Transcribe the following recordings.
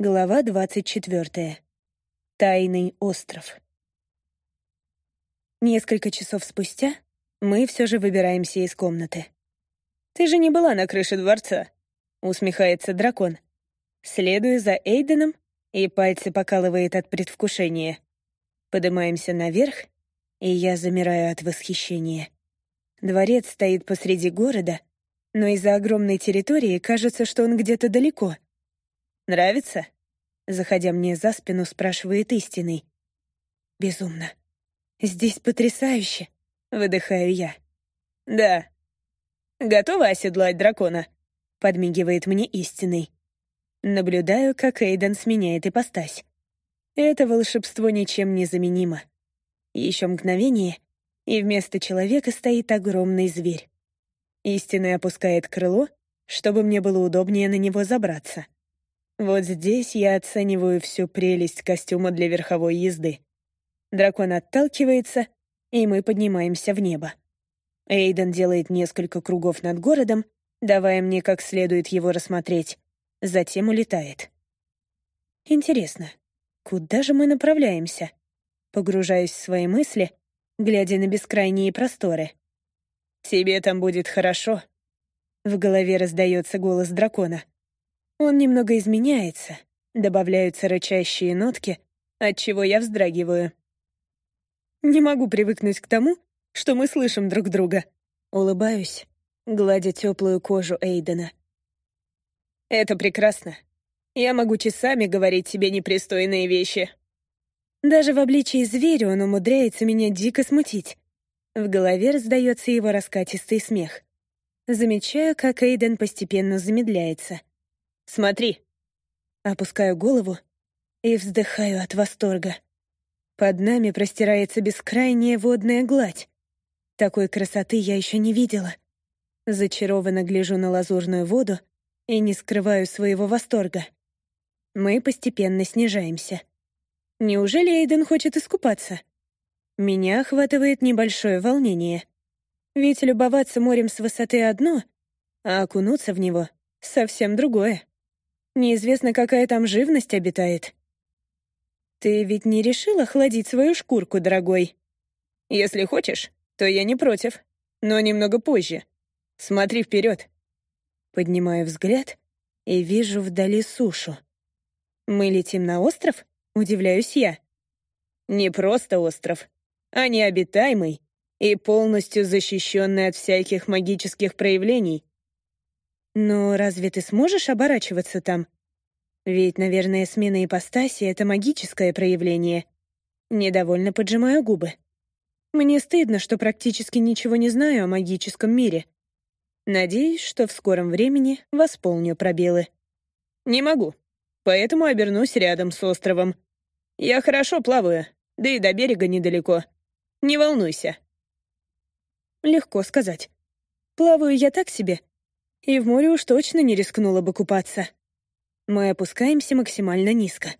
Глава двадцать четвертая. Тайный остров. Несколько часов спустя мы все же выбираемся из комнаты. «Ты же не была на крыше дворца», — усмехается дракон. Следую за Эйденом, и пальцы покалывает от предвкушения. Поднимаемся наверх, и я замираю от восхищения. Дворец стоит посреди города, но из-за огромной территории кажется, что он где-то далеко — Нравится?» Заходя мне за спину, спрашивает истинный. «Безумно. Здесь потрясающе!» — выдыхаю я. «Да. Готова оседлать дракона?» — подмигивает мне истинный. Наблюдаю, как Эйден сменяет ипостась. Это волшебство ничем не заменимо. Еще мгновение, и вместо человека стоит огромный зверь. Истинный опускает крыло, чтобы мне было удобнее на него забраться. Вот здесь я оцениваю всю прелесть костюма для верховой езды. Дракон отталкивается, и мы поднимаемся в небо. Эйден делает несколько кругов над городом, давая мне как следует его рассмотреть. Затем улетает. Интересно, куда же мы направляемся? Погружаюсь в свои мысли, глядя на бескрайние просторы. «Тебе там будет хорошо», — в голове раздается голос дракона. Он немного изменяется, добавляются рычащие нотки, от чего я вздрагиваю. Не могу привыкнуть к тому, что мы слышим друг друга. Улыбаюсь, гладя теплую кожу Эйдена. Это прекрасно. Я могу часами говорить тебе непристойные вещи. Даже в обличии зверя он умудряется меня дико смутить. В голове раздается его раскатистый смех. Замечаю, как Эйден постепенно замедляется. Смотри!» Опускаю голову и вздыхаю от восторга. Под нами простирается бескрайняя водная гладь. Такой красоты я еще не видела. Зачарованно гляжу на лазурную воду и не скрываю своего восторга. Мы постепенно снижаемся. Неужели Эйден хочет искупаться? Меня охватывает небольшое волнение. Ведь любоваться морем с высоты одно, а окунуться в него — совсем другое. Неизвестно, какая там живность обитает. Ты ведь не решил охладить свою шкурку, дорогой? Если хочешь, то я не против, но немного позже. Смотри вперед. Поднимаю взгляд и вижу вдали сушу. Мы летим на остров? Удивляюсь я. Не просто остров, а необитаемый и полностью защищенный от всяких магических проявлений. Но разве ты сможешь оборачиваться там? Ведь, наверное, смена ипостаси — это магическое проявление. Недовольно поджимаю губы. Мне стыдно, что практически ничего не знаю о магическом мире. Надеюсь, что в скором времени восполню пробелы. Не могу, поэтому обернусь рядом с островом. Я хорошо плаваю, да и до берега недалеко. Не волнуйся. Легко сказать. Плаваю я так себе, и в море уж точно не рискнула бы купаться. Мы опускаемся максимально низко.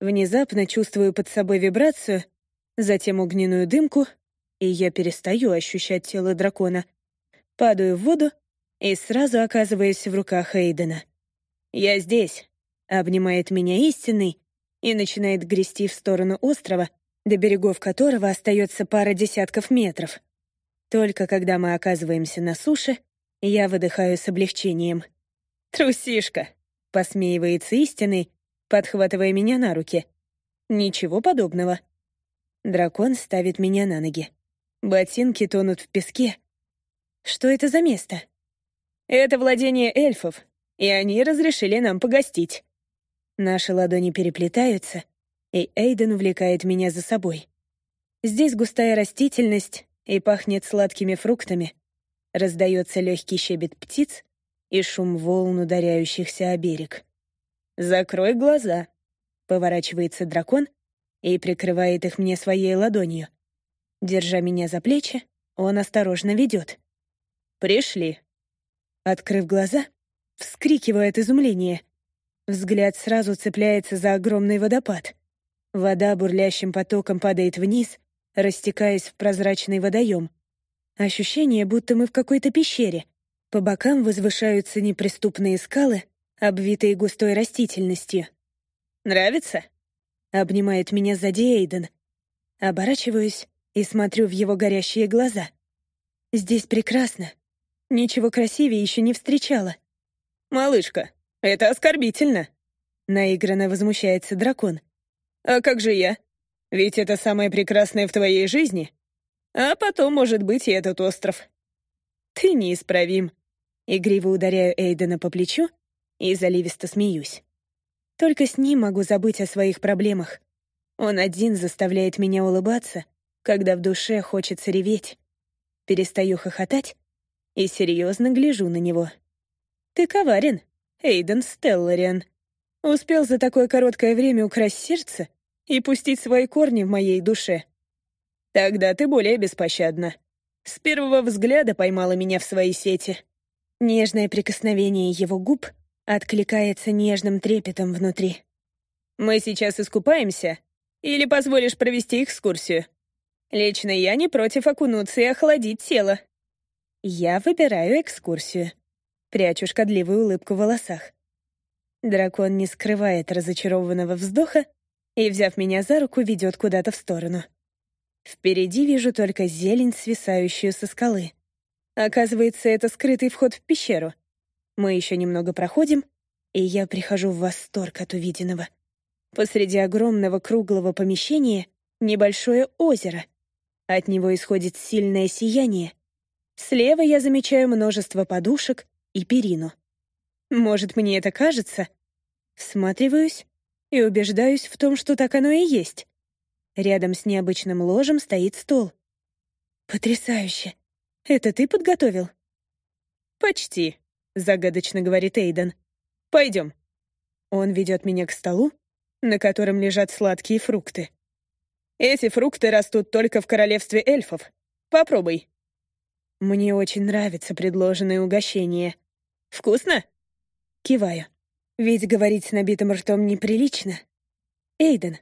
Внезапно чувствую под собой вибрацию, затем огненную дымку, и я перестаю ощущать тело дракона. Падаю в воду и сразу оказываюсь в руках Эйдена. «Я здесь», — обнимает меня истинный и начинает грести в сторону острова, до берегов которого остается пара десятков метров. Только когда мы оказываемся на суше — я выдыхаю с облегчением. «Трусишка!» — посмеивается истинный, подхватывая меня на руки. «Ничего подобного». Дракон ставит меня на ноги. Ботинки тонут в песке. Что это за место? Это владение эльфов, и они разрешили нам погостить. Наши ладони переплетаются, и Эйден увлекает меня за собой. Здесь густая растительность и пахнет сладкими фруктами. Раздается легкий щебет птиц и шум волн, ударяющихся о берег. «Закрой глаза», — поворачивается дракон и прикрывает их мне своей ладонью. Держа меня за плечи, он осторожно ведет. «Пришли». Открыв глаза, вскрикиваю от изумления. Взгляд сразу цепляется за огромный водопад. Вода бурлящим потоком падает вниз, растекаясь в прозрачный водоем — Ощущение, будто мы в какой-то пещере. По бокам возвышаются неприступные скалы, обвитые густой растительностью. Нравится?» Обнимает меня сзади Эйден. Оборачиваюсь и смотрю в его горящие глаза. Здесь прекрасно. Ничего красивее еще не встречала. «Малышка, это оскорбительно!» Наигранно возмущается дракон. «А как же я? Ведь это самое прекрасное в твоей жизни. А потом, может быть, и этот остров». «Ты неисправим». Игриво ударяю Эйдена по плечу и заливисто смеюсь. Только с ним могу забыть о своих проблемах. Он один заставляет меня улыбаться, когда в душе хочется реветь. Перестаю хохотать и серьезно гляжу на него. «Ты коварен, Эйден Стеллариан. Успел за такое короткое время украсть сердце и пустить свои корни в моей душе. Тогда ты более беспощадна. С первого взгляда поймала меня в свои сети». Нежное прикосновение его губ откликается нежным трепетом внутри. «Мы сейчас искупаемся? Или позволишь провести экскурсию? Лично я не против окунуться и охладить тело». Я выбираю экскурсию. Прячу шкодливую улыбку в волосах. Дракон не скрывает разочарованного вздоха и, взяв меня за руку, ведет куда-то в сторону. Впереди вижу только зелень, свисающую со скалы. Оказывается, это скрытый вход в пещеру. Мы еще немного проходим, и я прихожу в восторг от увиденного. Посреди огромного круглого помещения небольшое озеро. От него исходит сильное сияние. Слева я замечаю множество подушек и перину. Может, мне это кажется? Всматриваюсь и убеждаюсь в том, что так оно и есть. Рядом с необычным ложем стоит стол. Потрясающе. Это ты подготовил? Почти, загадочно говорит Эйден. Пойдем. Он ведет меня к столу, на котором лежат сладкие фрукты. Эти фрукты растут только в королевстве эльфов. Попробуй. Мне очень нравится предложенное угощение. Вкусно? Киваю. Ведь говорить с набитым ртом неприлично. Эйден,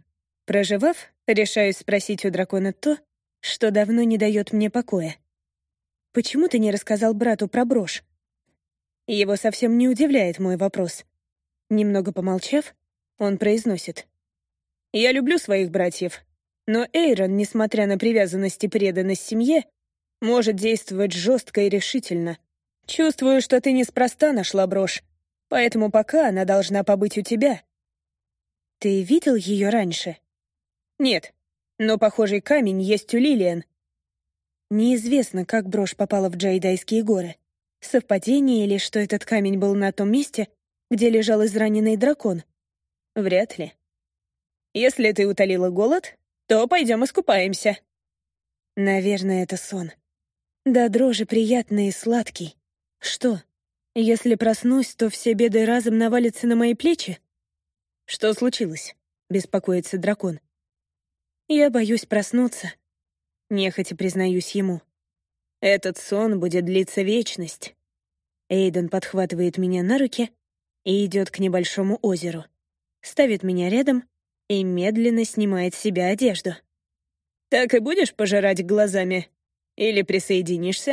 проживав, решаюсь спросить у дракона то, что давно не дает мне покоя. Почему ты не рассказал брату про брошь? Его совсем не удивляет мой вопрос. Немного помолчав, он произносит. «Я люблю своих братьев, но Эйрон, несмотря на привязанность и преданность семье, может действовать жестко и решительно. Чувствую, что ты неспроста нашла брошь, поэтому пока она должна побыть у тебя». «Ты видел ее раньше?» «Нет, но похожий камень есть у Лилиан». Неизвестно, как брошь попала в Джайдайские горы. Совпадение или что этот камень был на том месте, где лежал израненный дракон? Вряд ли. Если ты утолила голод, то пойдем искупаемся. Наверное, это сон. Да дрожи приятный и сладкий. Что, если проснусь, то все беды разом навалятся на мои плечи? Что случилось? Беспокоится дракон. Я боюсь проснуться. Нехотя признаюсь ему. Этот сон будет длиться вечность. Эйден подхватывает меня на руки и идет к небольшому озеру. Ставит меня рядом и медленно снимает с себя одежду. «Так и будешь пожирать глазами? Или присоединишься?»